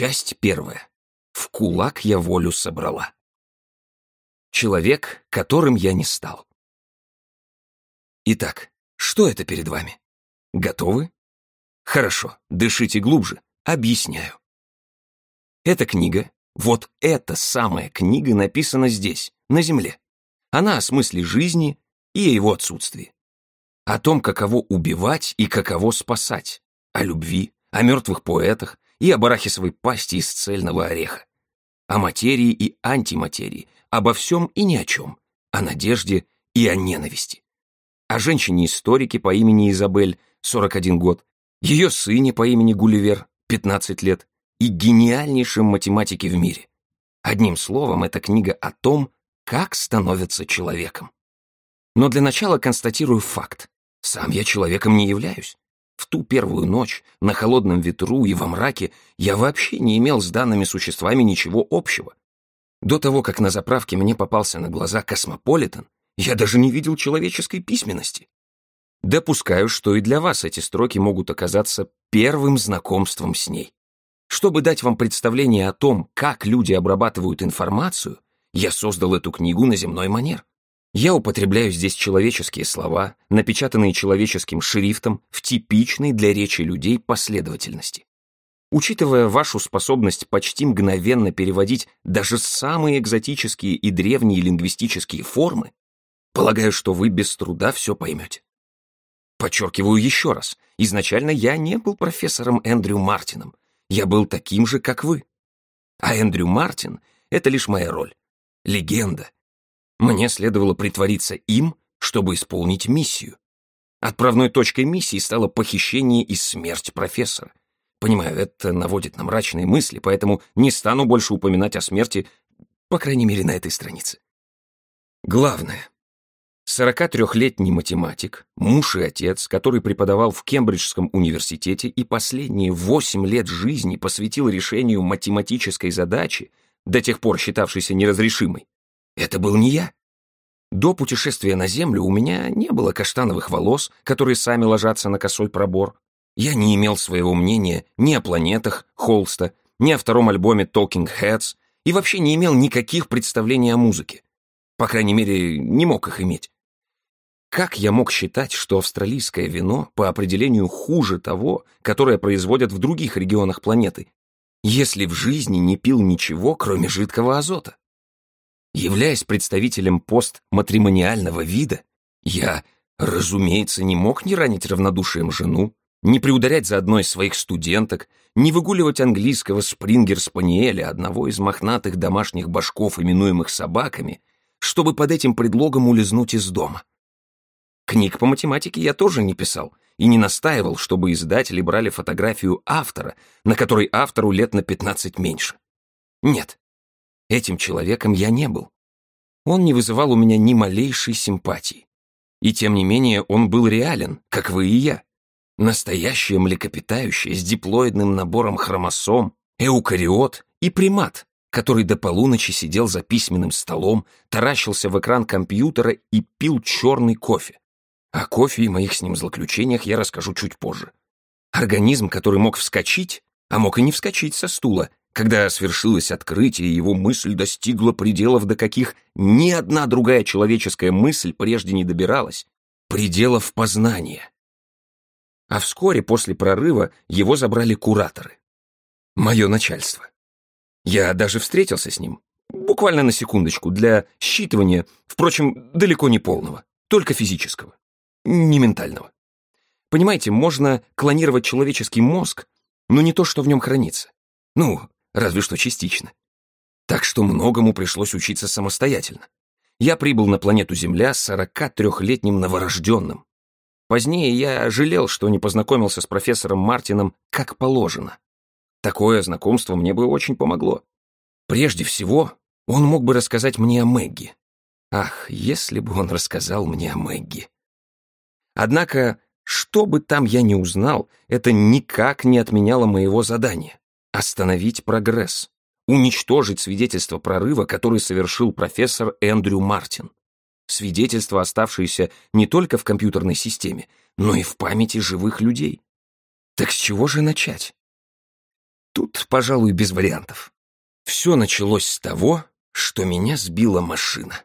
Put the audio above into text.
Часть первая. В кулак я волю собрала. Человек, которым я не стал. Итак, что это перед вами? Готовы? Хорошо, дышите глубже. Объясняю. Эта книга, вот эта самая книга написана здесь, на Земле. Она о смысле жизни и о его отсутствии. О том, каково убивать и каково спасать. О любви, о мертвых поэтах и о барахисовой пасти из цельного ореха. О материи и антиматерии, обо всем и ни о чем. О надежде и о ненависти. О женщине-историке по имени Изабель, 41 год, ее сыне по имени Гулливер, 15 лет, и гениальнейшем математике в мире. Одним словом, эта книга о том, как становятся человеком. Но для начала констатирую факт. Сам я человеком не являюсь. В ту первую ночь, на холодном ветру и во мраке, я вообще не имел с данными существами ничего общего. До того, как на заправке мне попался на глаза космополитен, я даже не видел человеческой письменности. Допускаю, что и для вас эти строки могут оказаться первым знакомством с ней. Чтобы дать вам представление о том, как люди обрабатывают информацию, я создал эту книгу на земной манер. Я употребляю здесь человеческие слова, напечатанные человеческим шрифтом в типичной для речи людей последовательности. Учитывая вашу способность почти мгновенно переводить даже самые экзотические и древние лингвистические формы, полагаю, что вы без труда все поймете. Подчеркиваю еще раз, изначально я не был профессором Эндрю Мартином, я был таким же, как вы. А Эндрю Мартин — это лишь моя роль. Легенда. Мне следовало притвориться им, чтобы исполнить миссию. Отправной точкой миссии стало похищение и смерть профессора. Понимаю, это наводит на мрачные мысли, поэтому не стану больше упоминать о смерти, по крайней мере, на этой странице. Главное, 43-летний математик, муж и отец, который преподавал в Кембриджском университете и последние 8 лет жизни посвятил решению математической задачи, до тех пор считавшейся неразрешимой. Это был не я. До путешествия на Землю у меня не было каштановых волос, которые сами ложатся на косой пробор. Я не имел своего мнения ни о планетах Холста, ни о втором альбоме Talking Heads и вообще не имел никаких представлений о музыке. По крайней мере, не мог их иметь. Как я мог считать, что австралийское вино по определению хуже того, которое производят в других регионах планеты, если в жизни не пил ничего, кроме жидкого азота? Являясь представителем постматримониального вида, я, разумеется, не мог не ранить равнодушием жену, не приударять за одной из своих студенток, не выгуливать английского спрингер-спаниеля, одного из мохнатых домашних башков, именуемых собаками, чтобы под этим предлогом улизнуть из дома. Книг по математике я тоже не писал и не настаивал, чтобы издатели брали фотографию автора, на которой автору лет на 15 меньше. Нет, этим человеком я не был. Он не вызывал у меня ни малейшей симпатии. И тем не менее он был реален, как вы и я. Настоящее млекопитающее с диплоидным набором хромосом, эукариот и примат, который до полуночи сидел за письменным столом, таращился в экран компьютера и пил черный кофе. О кофе и моих с ним злоключениях я расскажу чуть позже. Организм, который мог вскочить, а мог и не вскочить со стула, когда свершилось открытие, его мысль достигла пределов, до каких ни одна другая человеческая мысль прежде не добиралась, пределов познания. А вскоре после прорыва его забрали кураторы. Мое начальство. Я даже встретился с ним, буквально на секундочку, для считывания, впрочем, далеко не полного, только физического не ментального. Понимаете, можно клонировать человеческий мозг, но не то, что в нем хранится. Ну, разве что частично. Так что многому пришлось учиться самостоятельно. Я прибыл на планету Земля с 43-летним новорожденным. Позднее я жалел, что не познакомился с профессором Мартином как положено. Такое знакомство мне бы очень помогло. Прежде всего, он мог бы рассказать мне о Мэгги. Ах, если бы он рассказал мне о Мэгги. Однако, что бы там я ни узнал, это никак не отменяло моего задания — остановить прогресс, уничтожить свидетельство прорыва, который совершил профессор Эндрю Мартин. Свидетельство, оставшееся не только в компьютерной системе, но и в памяти живых людей. Так с чего же начать? Тут, пожалуй, без вариантов. Все началось с того, что меня сбила машина.